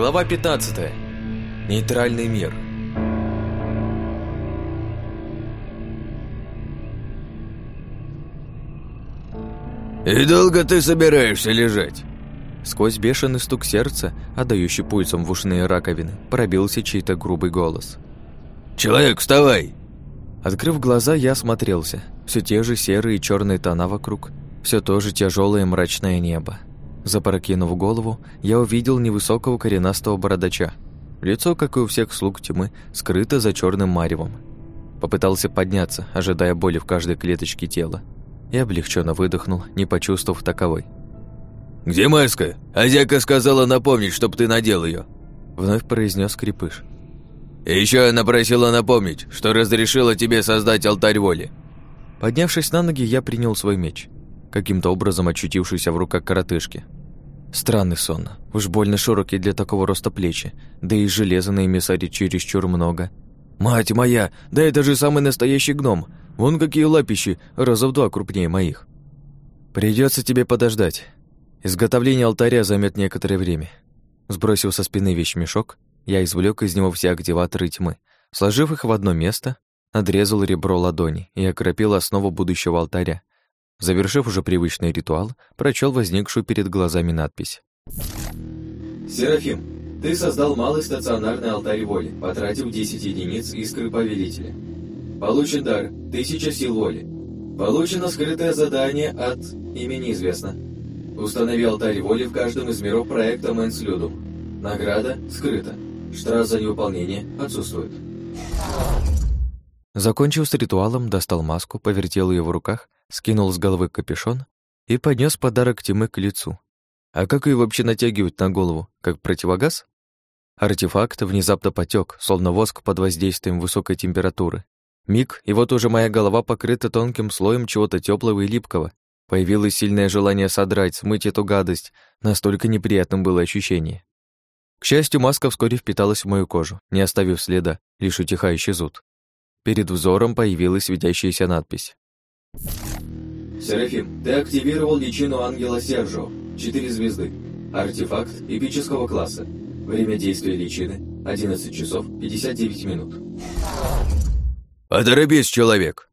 Глава 15. Нейтральный мир. «И долго ты собираешься лежать?» Сквозь бешеный стук сердца, отдающий пульсом в ушные раковины, пробился чей-то грубый голос. «Человек, вставай!» Открыв глаза, я осмотрелся. Все те же серые и черные тона вокруг, все то же тяжелое мрачное небо. Запрокинув голову, я увидел невысокого коренастого бородача. Лицо, как и у всех слуг тьмы, скрыто за черным маревом. Попытался подняться, ожидая боли в каждой клеточке тела. И облегченно выдохнул, не почувствовав таковой. «Где маска? Азяка сказала напомнить, чтоб ты надел ее. Вновь произнес крепыш. «И еще она просила напомнить, что разрешила тебе создать алтарь воли». Поднявшись на ноги, я принял свой меч каким-то образом очутившийся в руках коротышки. Странный сон, уж больно широкий для такого роста плечи, да и железа на эмиссаре чересчур много. «Мать моя, да это же самый настоящий гном! Вон какие лапищи, раза в два крупнее моих!» Придется тебе подождать. Изготовление алтаря займет некоторое время». Сбросив со спины вещмешок, я извлек из него все активаторы тьмы, сложив их в одно место, надрезал ребро ладони и окропил основу будущего алтаря, Завершив уже привычный ритуал, прочел возникшую перед глазами надпись. «Серафим, ты создал малый стационарный алтарь воли, потратив 10 единиц искры повелителя. Получен дар, 1000 сил воли. Получено скрытое задание от имени известно. Установи алтарь воли в каждом из миров проекта Мэнс Людум. Награда скрыта. Штраф за невыполнение отсутствует». Закончив с ритуалом, достал маску, повертел ее в руках скинул с головы капюшон и поднес подарок Тимы к лицу. А как ее вообще натягивать на голову? Как противогаз? Артефакт внезапно потек, словно воск под воздействием высокой температуры. Миг, и вот уже моя голова покрыта тонким слоем чего-то теплого и липкого. Появилось сильное желание содрать, смыть эту гадость. Настолько неприятным было ощущение. К счастью, маска вскоре впиталась в мою кожу, не оставив следа, лишь утихающий зуд. Перед взором появилась светящаяся надпись. Серафим, ты активировал личину ангела Сержо. Четыре звезды. Артефакт эпического класса. Время действия личины 11 часов 59 минут. «Поторопись, человек!»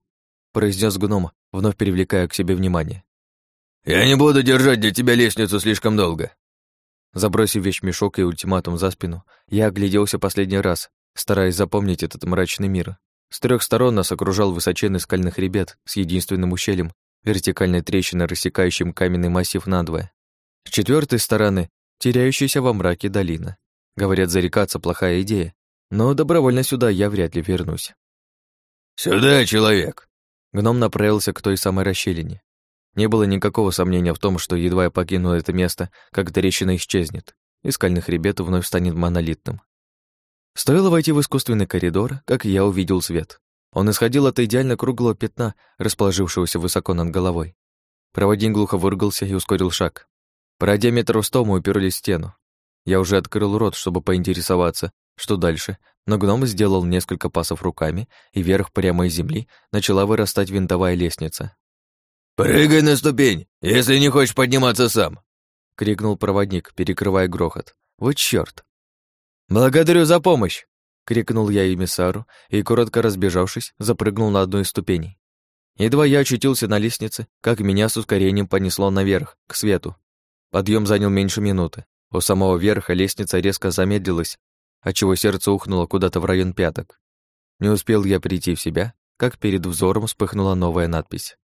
произнес гном, вновь привлекая к себе внимание. «Я не буду держать для тебя лестницу слишком долго». Забросив вещмешок и ультиматум за спину, я огляделся последний раз, стараясь запомнить этот мрачный мир. С трех сторон нас окружал высоченный скальный хребет с единственным ущельем, вертикальной трещиной, рассекающим каменный массив надвое. С четвертой стороны — теряющаяся во мраке долина. Говорят, зарекаться — плохая идея, но добровольно сюда я вряд ли вернусь. «Сюда, человек!» Гном направился к той самой расщелине. Не было никакого сомнения в том, что едва я покину это место, как трещина исчезнет, и скальный хребет вновь станет монолитным. Стоило войти в искусственный коридор, как я увидел свет. Он исходил от идеально круглого пятна, расположившегося высоко над головой. Проводник глухо выругался и ускорил шаг. Пройдя метров сто, мы уперлись в стену. Я уже открыл рот, чтобы поинтересоваться, что дальше, но гном сделал несколько пасов руками, и вверх прямо из земли начала вырастать винтовая лестница. «Прыгай на ступень, если не хочешь подниматься сам!» — крикнул проводник, перекрывая грохот. «Вот чёрт!» «Благодарю за помощь!» — крикнул я эмиссару и, коротко разбежавшись, запрыгнул на одну из ступеней. Едва я очутился на лестнице, как меня с ускорением понесло наверх, к свету. Подъем занял меньше минуты. У самого верха лестница резко замедлилась, отчего сердце ухнуло куда-то в район пяток. Не успел я прийти в себя, как перед взором вспыхнула новая надпись.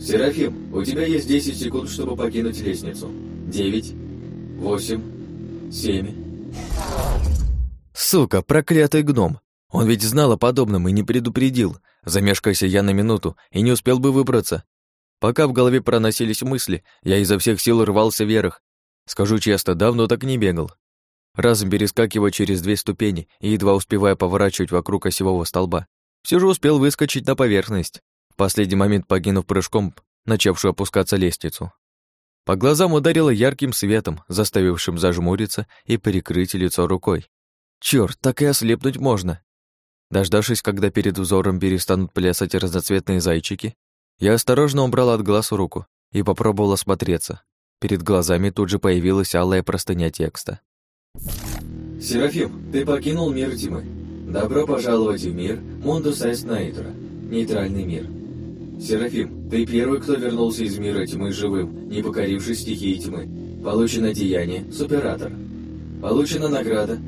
«Серафим, у тебя есть 10 секунд, чтобы покинуть лестницу. 9, 8, 7, Сука, проклятый гном. Он ведь знал о подобном и не предупредил. Замешкайся я на минуту и не успел бы выбраться. Пока в голове проносились мысли, я изо всех сил рвался вверх. Скажу честно, давно так не бегал. Разом перескакивая через две ступени и едва успевая поворачивать вокруг осевого столба, все же успел выскочить на поверхность, в последний момент погинув прыжком, начавшую опускаться лестницу. По глазам ударило ярким светом, заставившим зажмуриться и прикрыть лицо рукой. Чёрт, так и ослепнуть можно. Дождавшись, когда перед взором перестанут плясать разноцветные зайчики, я осторожно убрал от глаз руку и попробовал осмотреться. Перед глазами тут же появилась алая простыня текста. Серафим, ты покинул мир тьмы. Добро пожаловать в мир Мундус Эст Наитра, нейтральный мир. Серафим, ты первый, кто вернулся из мира тьмы живым, не покорившись стихии тьмы. Получено деяние Суператор. Получена награда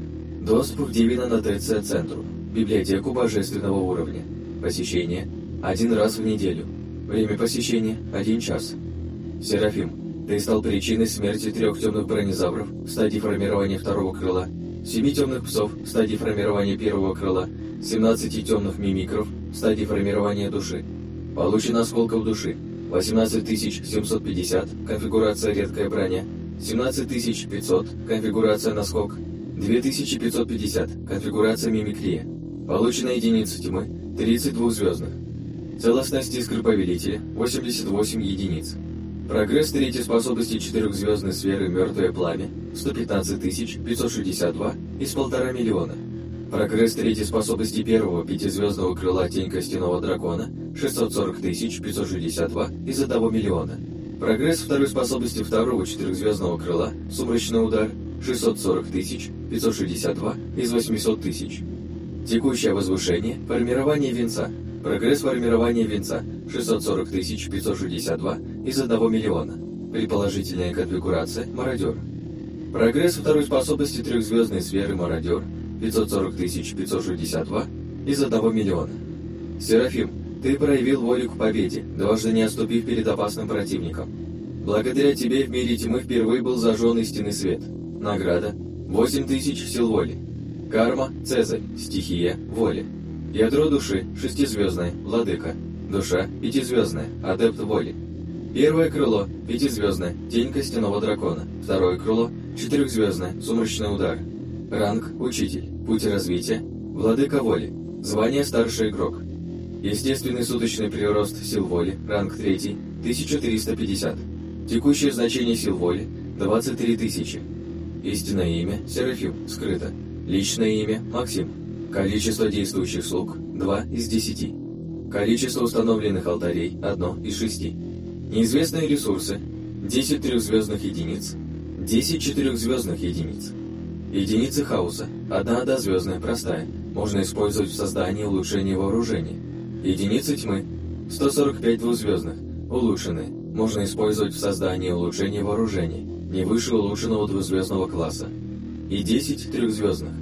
Доступ в Дивина на ТЦ Центру, библиотеку божественного уровня. Посещение один раз в неделю. Время посещения – один час. Серафим, ты стал причиной смерти трех темных бронезавров в стадии формирования второго крыла, семи темных псов в стадии формирования первого крыла, 17 темных мимикров в стадии формирования души. Получено осколков души 18750, конфигурация редкая броня, 17500, конфигурация наскок, 2550, конфигурация мимикрия. Получена единица тьмы 32 звездных. Целостность искры повелителя 88 единиц. Прогресс третьей способности четырехзвездной сферы «Мертвое пламя» 115 562 из полтора миллиона. Прогресс третьей способности первого пятизвездного крыла «Тень костяного дракона» 640 562 из 1 миллиона. Прогресс второй способности второго четырехзвездного крыла «Сумрачный удар» 640 562 из 800 тысяч. Текущее возвышение – формирование венца – Прогресс формирования венца 640 562 из 1 миллиона. Предположительная конфигурация мародер. Прогресс второй способности трехзвездной сферы мародер 540 562 из 1 миллиона. Серафим, ты проявил волю к победе, дважды не отступив перед опасным противником. Благодаря тебе в мире тьмы впервые был зажжен истинный свет. Награда 8000 сил воли. Карма – Цезарь, стихия – воля. Ядро души – шестизвездное, владыка. Душа – пятизвездная, адепт воли. Первое крыло – пятизвездное, тень костяного дракона. Второе крыло – четырехзвездное, сумрачный удар. Ранг – учитель. Путь развития – владыка воли. Звание – старший игрок. Естественный суточный прирост сил воли, ранг 3, 1350. Текущее значение сил воли – 23 тысячи. Истинное имя – Серафим, скрыто. Личное имя – Максим. Количество действующих слуг – 2 из 10. Количество установленных алтарей – 1 из 6. Неизвестные ресурсы – 10 трехзвездных единиц, 10 четырехзвездных единиц. Единицы хаоса – 1 однозвездная простая, можно использовать в создании улучшения вооружения. Единицы тьмы – 145 двузвездных, улучшенные, можно использовать в создании улучшения вооружения, не выше улучшенного двузвездного класса. И 10 трехзвездных.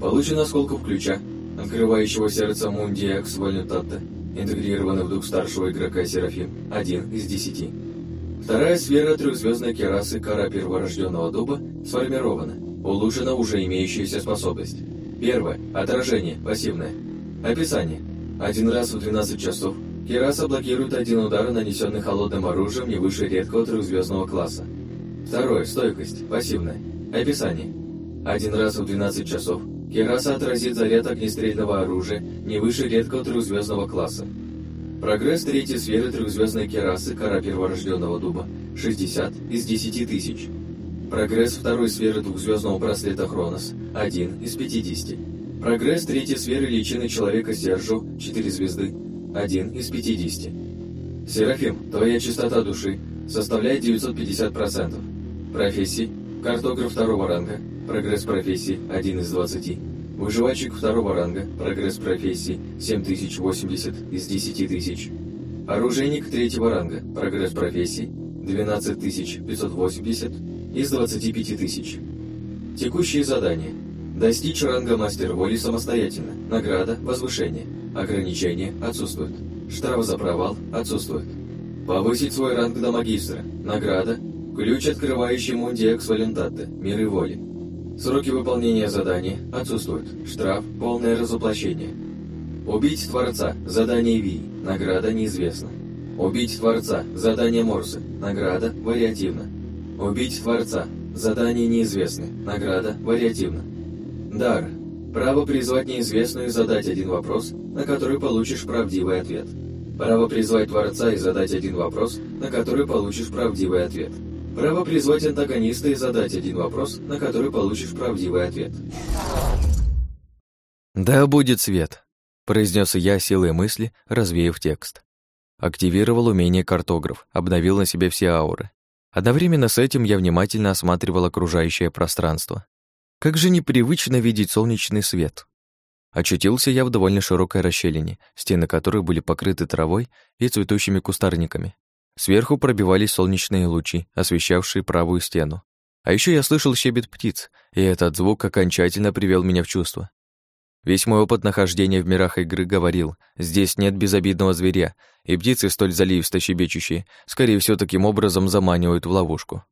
Получен осколков ключа, открывающего сердце Мунди Экс Вальнютатта, интегрированный в дух старшего игрока Серафим, один из десяти. Вторая сфера трехзвездной керасы кора перворожденного дуба сформирована, улучшена уже имеющаяся способность. Первое. Отражение, пассивное. Описание. Один раз в 12 часов кераса блокирует один удар, нанесенный холодным оружием не выше редкого трехзвездного класса. Второе. Стойкость, пассивное. Описание. Один раз в 12 часов Кераса отразит заряд огнестрельного оружия не выше редкого трехзвездного класса. Прогресс третьей сферы трехзвездной керасы кора перворожденного дуба 60 из 10 тысяч. Прогресс второй сферы двухзвездного браслета Хронос 1 из 50. Прогресс третьей сферы личины человека Сержу 4 звезды 1 из 50. Серафим, твоя частота души составляет 950%. Профессии – картограф второго ранга, Прогресс профессии 1 из 20. Выживальщик второго ранга. Прогресс профессии 7080 из 10 тысяч. Оружейник третьего ранга. Прогресс профессии 12580 из 25 тысяч. Текущие задания. Достичь ранга мастер воли самостоятельно. Награда – возвышение. Ограничения отсутствуют. Штраф за провал отсутствует. Повысить свой ранг до магистра. Награда – ключ, открывающий Мундиэкс Валентатте, миры воли. Сроки выполнения задания отсутствуют. Штраф – полное разоплощение. Убить Творца. Задание Ви. Награда неизвестна. Убить Творца. Задание Морсы. Награда вариативна. Убить Творца. Задание неизвестны. Награда вариативна. Дар. Право призвать неизвестную и задать один вопрос, на который получишь правдивый ответ. Право призвать Творца и задать один вопрос, на который получишь правдивый ответ. Право призвать антагониста и задать один вопрос, на который получишь правдивый ответ. «Да будет свет», — произнес я силой мысли, развеяв текст. Активировал умение картограф, обновил на себе все ауры. Одновременно с этим я внимательно осматривал окружающее пространство. Как же непривычно видеть солнечный свет. Очутился я в довольно широкой расщелине, стены которой были покрыты травой и цветущими кустарниками. Сверху пробивались солнечные лучи, освещавшие правую стену. А еще я слышал щебет птиц, и этот звук окончательно привел меня в чувство. Весь мой опыт нахождения в мирах игры говорил, здесь нет безобидного зверя, и птицы, столь заливисто щебечущие, скорее всего, таким образом заманивают в ловушку.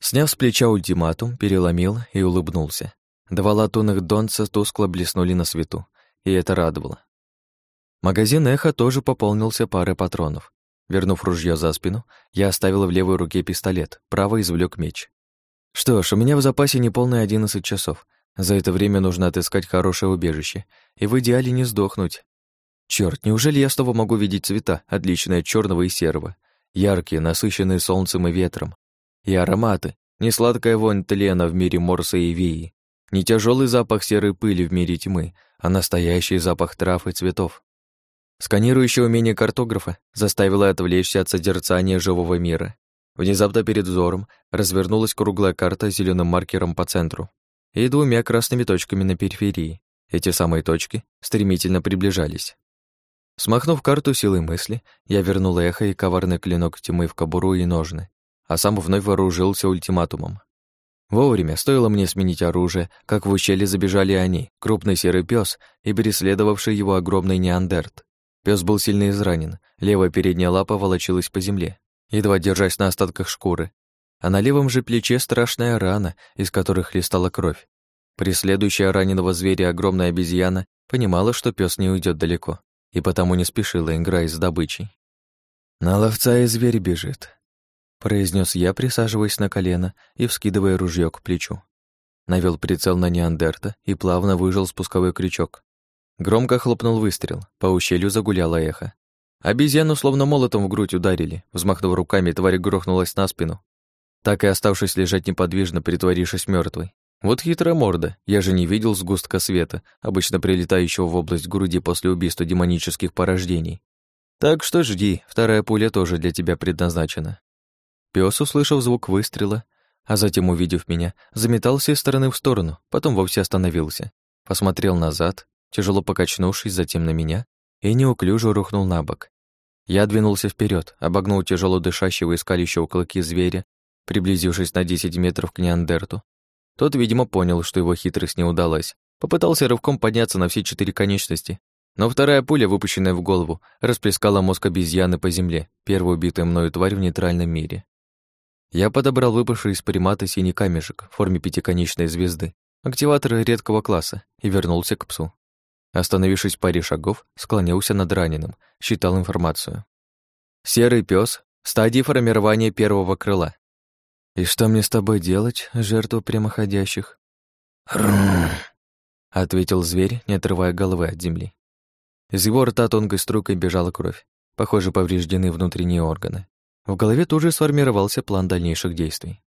Сняв с плеча ультиматум, переломил и улыбнулся. Два латунных донца тускло блеснули на свету, и это радовало. Магазин «Эхо» тоже пополнился парой патронов. Вернув ружье за спину, я оставил в левой руке пистолет, правой извлек меч. Что ж, у меня в запасе неполные одиннадцать часов. За это время нужно отыскать хорошее убежище и в идеале не сдохнуть. Черт, неужели я снова могу видеть цвета, отличные от черного и серого? Яркие, насыщенные солнцем и ветром. И ароматы. Не сладкая вонь тлена в мире Морса и Вии. Не тяжелый запах серой пыли в мире тьмы, а настоящий запах трав и цветов. Сканирующее умение картографа заставило отвлечься от созерцания живого мира. Внезапно перед взором развернулась круглая карта с зеленым маркером по центру и двумя красными точками на периферии. Эти самые точки стремительно приближались. Смахнув карту силой мысли, я вернул эхо и коварный клинок тьмы в кобуру и ножны, а сам вновь вооружился ультиматумом. Вовремя стоило мне сменить оружие, как в ущелье забежали они, крупный серый пес и преследовавший его огромный неандерт. Пес был сильно изранен, левая передняя лапа волочилась по земле, едва держась на остатках шкуры, а на левом же плече страшная рана, из которой хлестала кровь. Преследующая раненого зверя огромная обезьяна понимала, что пес не уйдет далеко, и потому не спешила, играя с добычей. «На ловца и зверь бежит», — произнес я, присаживаясь на колено и вскидывая ружье к плечу. Навел прицел на Неандерта и плавно выжил спусковой крючок. Громко хлопнул выстрел, по ущелью загуляло эхо. Обезьяну словно молотом в грудь ударили. Взмахнув руками, тварь грохнулась на спину, так и оставшись лежать неподвижно, притворившись мертвой. Вот хитрая морда, я же не видел сгустка света, обычно прилетающего в область груди после убийства демонических порождений. Так что жди, вторая пуля тоже для тебя предназначена. Пес, услышав звук выстрела, а затем, увидев меня, заметался из стороны в сторону, потом вовсе остановился. Посмотрел назад, тяжело покачнувшись затем на меня, и неуклюже рухнул на бок. Я двинулся вперед, обогнул тяжело дышащего и скалящего клыки зверя приблизившись на 10 метров к Неандерту. Тот, видимо, понял, что его хитрость не удалась. Попытался рывком подняться на все четыре конечности, но вторая пуля, выпущенная в голову, расплескала мозг обезьяны по земле, первую убитая мною тварь в нейтральном мире. Я подобрал выпавший из примата синий камешек в форме пятиконечной звезды, активатор редкого класса, и вернулся к псу. Остановившись в паре шагов, склонился над раненым, считал информацию. Серый пес стадии формирования первого крыла. «И что мне с тобой делать, жертва прямоходящих?» «Рм!» — ответил зверь, не отрывая головы от земли. Из его рта тонкой струйкой бежала кровь. Похоже, повреждены внутренние органы. В голове тут же сформировался план дальнейших действий.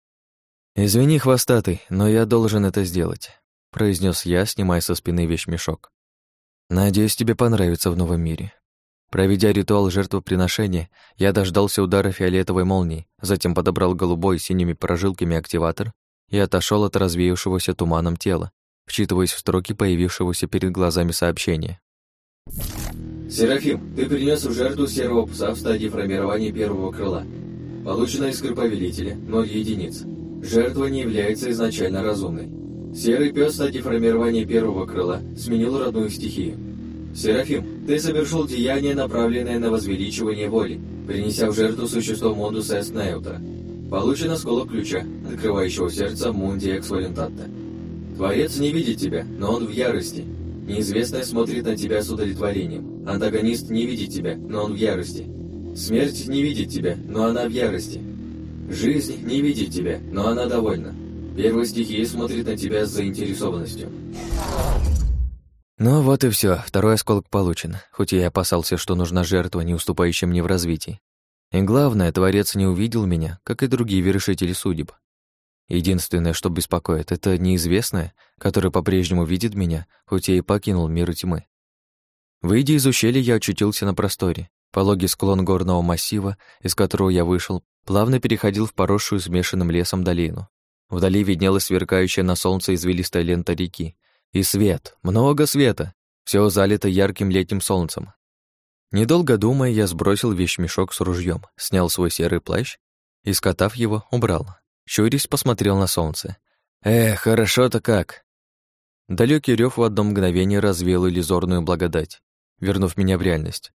«Извини, хвостатый, но я должен это сделать», — произнес я, снимая со спины вещмешок. «Надеюсь, тебе понравится в новом мире. Проведя ритуал жертвоприношения, я дождался удара фиолетовой молнии, затем подобрал голубой с синими прожилками активатор и отошел от развеявшегося туманом тела, вчитываясь в строки появившегося перед глазами сообщения. «Серафим, ты принес в жертву серого пса в стадии формирования первого крыла. Получено искры повелителя, 0 единиц. Жертва не является изначально разумной. Серый пес в стадии формирования первого крыла сменил родную стихию. Серафим, ты совершил деяние, направленное на возвеличивание воли, принеся в жертву существо Модуса Эснеута. Получен осколок ключа, открывающего сердце Мунди Эксвалентатта. Творец не видит тебя, но он в ярости. Неизвестное смотрит на тебя с удовлетворением. Антагонист не видит тебя, но он в ярости. Смерть не видит тебя, но она в ярости. Жизнь не видит тебя, но она довольна. Первая стихия смотрит на тебя с заинтересованностью. Ну вот и все, второй осколок получен, хоть я и опасался, что нужна жертва, не уступающая мне в развитии. И главное, Творец не увидел меня, как и другие вершители судеб. Единственное, что беспокоит, это неизвестное, которое по-прежнему видит меня, хоть я и покинул мир тьмы. Выйдя из ущелья, я очутился на просторе. Пологий склон горного массива, из которого я вышел, плавно переходил в поросшую смешанным лесом долину. Вдали виднелась сверкающая на солнце извилистая лента реки. И свет, много света. Все залито ярким летним солнцем. Недолго думая, я сбросил вещмешок с ружьем, снял свой серый плащ и, скотав его, убрал. Щурясь, посмотрел на солнце. Эх, хорошо-то как. Далекий рев в одно мгновение развеял иллюзорную благодать, вернув меня в реальность.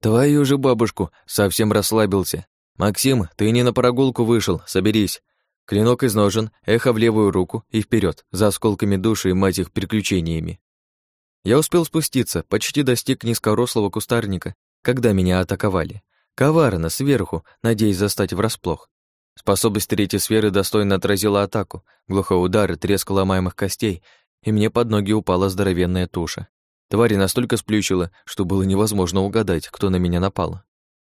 Твою же бабушку, совсем расслабился. Максим, ты не на прогулку вышел, соберись. Клинок из ножен, эхо в левую руку и вперед за осколками души и мать их приключениями. Я успел спуститься, почти достиг низкорослого кустарника, когда меня атаковали. Коварно, сверху, надеясь застать врасплох. Способность третьей сферы достойно отразила атаку, глухой удар, треск ломаемых костей, и мне под ноги упала здоровенная туша. Твари настолько сплющила, что было невозможно угадать, кто на меня напал.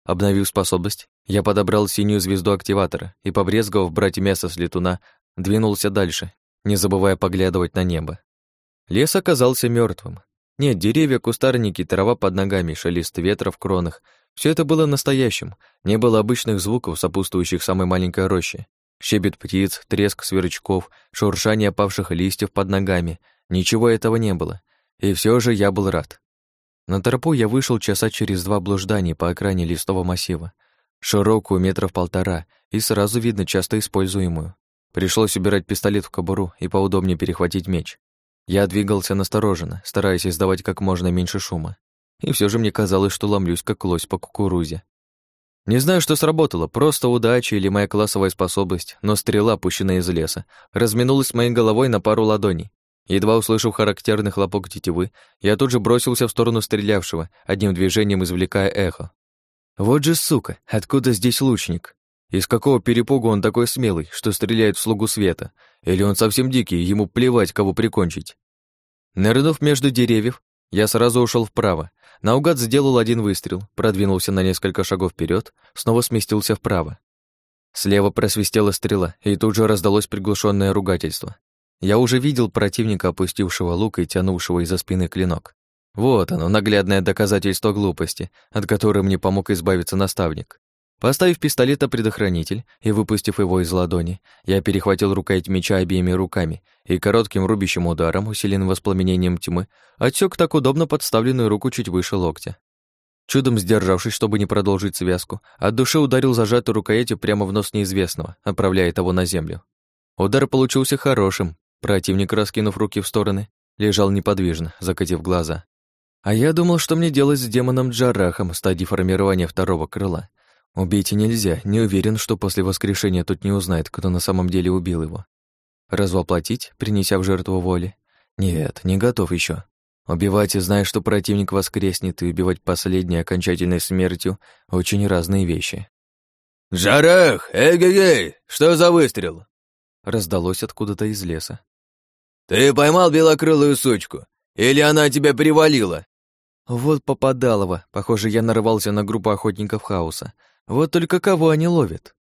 Обновив способность, я подобрал синюю звезду активатора и, побрезговав брать мясо с летуна, двинулся дальше, не забывая поглядывать на небо. Лес оказался мертвым. Нет, деревья, кустарники, трава под ногами, шелест ветра в кронах — все это было настоящим, не было обычных звуков, сопутствующих самой маленькой роще. Щебет птиц, треск сверчков, шуршание опавших листьев под ногами — ничего этого не было. И все же я был рад. На тропу я вышел часа через два блужданий по окраине листового массива, широкую метров полтора и сразу видно часто используемую. Пришлось убирать пистолет в кобуру и поудобнее перехватить меч. Я двигался настороженно, стараясь издавать как можно меньше шума. И все же мне казалось, что ломлюсь, как лось по кукурузе. Не знаю, что сработало, просто удача или моя классовая способность, но стрела, пущенная из леса, разминулась моей головой на пару ладоней, Едва услышав характерный хлопок тетивы, я тут же бросился в сторону стрелявшего, одним движением извлекая эхо. Вот же сука, откуда здесь лучник? Из какого перепугу он такой смелый, что стреляет в слугу света? Или он совсем дикий, ему плевать, кого прикончить? Нырнув между деревьев, я сразу ушел вправо. Наугад сделал один выстрел, продвинулся на несколько шагов вперед, снова сместился вправо. Слева просвистела стрела, и тут же раздалось приглушенное ругательство. Я уже видел противника, опустившего лук и тянувшего из-за спины клинок. Вот оно, наглядное доказательство глупости, от которой мне помог избавиться наставник. Поставив пистолет на предохранитель и выпустив его из ладони, я перехватил рукоять меча обеими руками и коротким рубящим ударом, усиленным воспламенением тьмы, отсек так удобно подставленную руку чуть выше локтя. Чудом сдержавшись, чтобы не продолжить связку, от души ударил зажатой рукоятью прямо в нос неизвестного, отправляя того на землю. Удар получился хорошим, Противник, раскинув руки в стороны, лежал неподвижно, закатив глаза. А я думал, что мне делать с демоном Джарахом в стадии формирования второго крыла. Убить нельзя, не уверен, что после воскрешения тут не узнает, кто на самом деле убил его. Развоплотить, принеся в жертву воли? Нет, не готов еще. Убивать и зная, что противник воскреснет, и убивать последней окончательной смертью — очень разные вещи. «Жарах! Эгегей! Что за выстрел?» Раздалось откуда-то из леса. «Ты поймал белокрылую сучку? Или она тебя привалила?» Вот попадалово. Похоже, я нарывался на группу охотников хаоса. Вот только кого они ловят?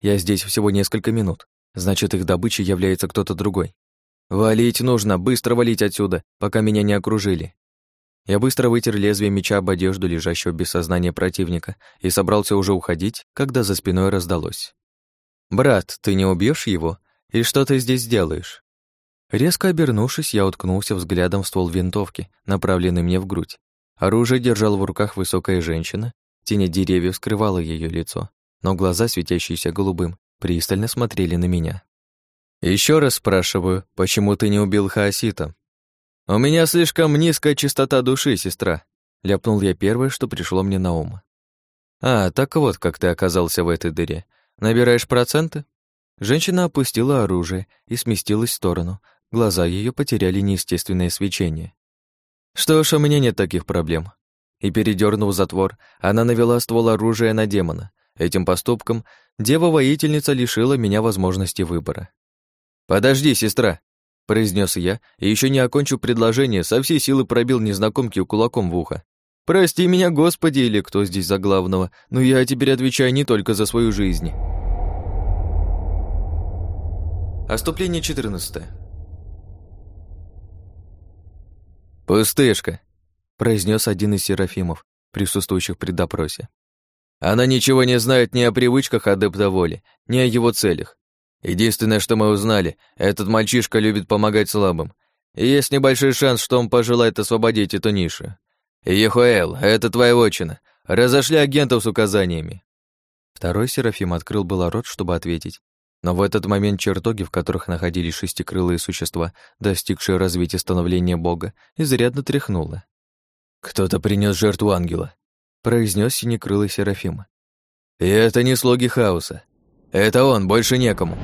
Я здесь всего несколько минут. Значит, их добычей является кто-то другой. Валить нужно, быстро валить отсюда, пока меня не окружили. Я быстро вытер лезвие меча об одежду лежащего без сознания противника и собрался уже уходить, когда за спиной раздалось. «Брат, ты не убьешь его? И что ты здесь делаешь?» Резко обернувшись, я уткнулся взглядом в ствол винтовки, направленный мне в грудь. Оружие держала в руках высокая женщина, тень деревьев скрывала ее лицо, но глаза, светящиеся голубым, пристально смотрели на меня. Еще раз спрашиваю, почему ты не убил Хаосита?» «У меня слишком низкая чистота души, сестра», — ляпнул я первое, что пришло мне на ум. «А, так вот, как ты оказался в этой дыре. Набираешь проценты?» Женщина опустила оружие и сместилась в сторону. Глаза ее потеряли неестественное свечение. Что ж, у меня нет таких проблем. И передернув затвор, она навела ствол оружия на демона. Этим поступком дева-воительница лишила меня возможности выбора. «Подожди, сестра!» — произнес я, и еще не окончив предложение, со всей силы пробил незнакомке кулаком в ухо. «Прости меня, Господи, или кто здесь за главного, но я теперь отвечаю не только за свою жизнь». Оступление 14. «Пустышка», — произнес один из серафимов, присутствующих при допросе. «Она ничего не знает ни о привычках адепта воли, ни о его целях. Единственное, что мы узнали, этот мальчишка любит помогать слабым. И есть небольшой шанс, что он пожелает освободить эту нишу. Ехуэл, это твоя вотчина. Разошли агентов с указаниями». Второй Серафим открыл было рот, чтобы ответить. Но в этот момент чертоги, в которых находились шестикрылые существа, достигшие развития становления бога, изрядно тряхнуло. «Кто-то принес жертву ангела», — произнес синекрылый Серафим. «И это не слуги хаоса. Это он, больше некому».